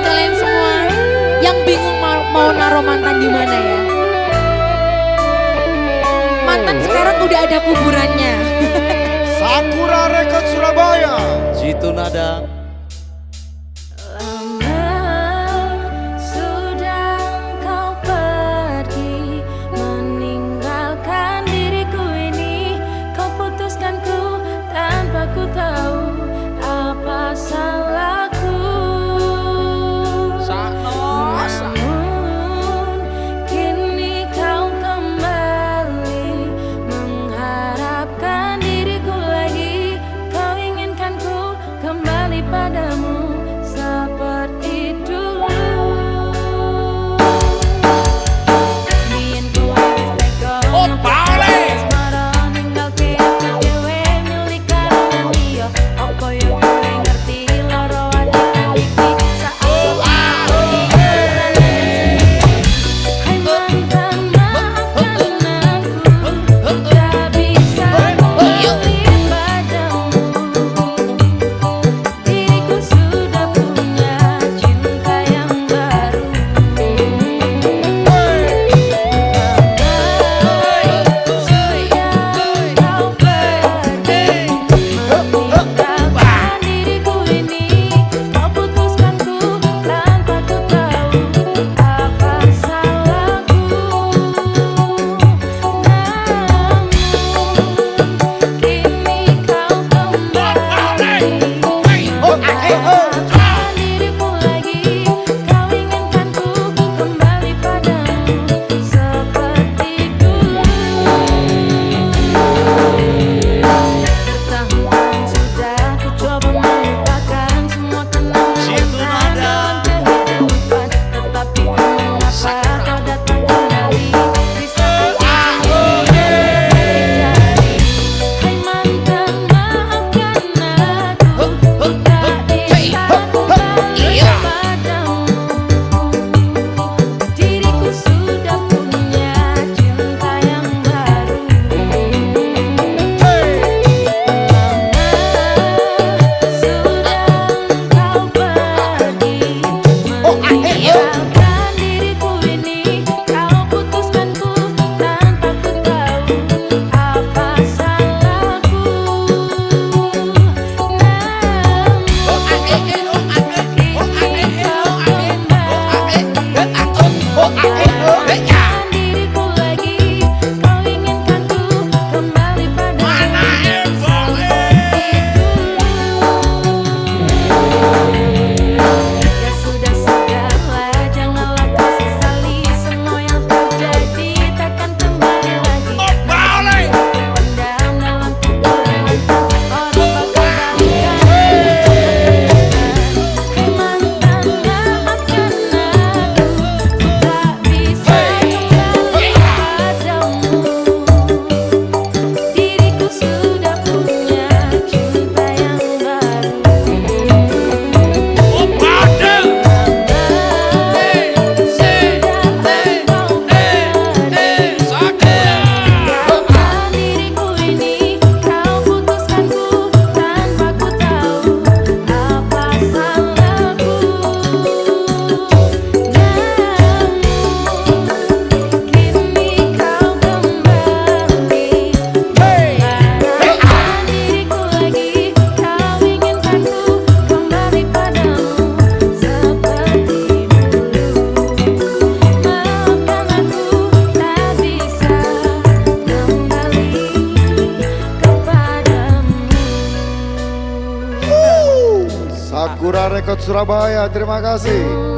kalian semua yang bingung mau, mau naruh mantan di mana ya. Mantan sekarang udah ada kuburannya. Hey, hey. Sakura Record Surabaya, terima kasih.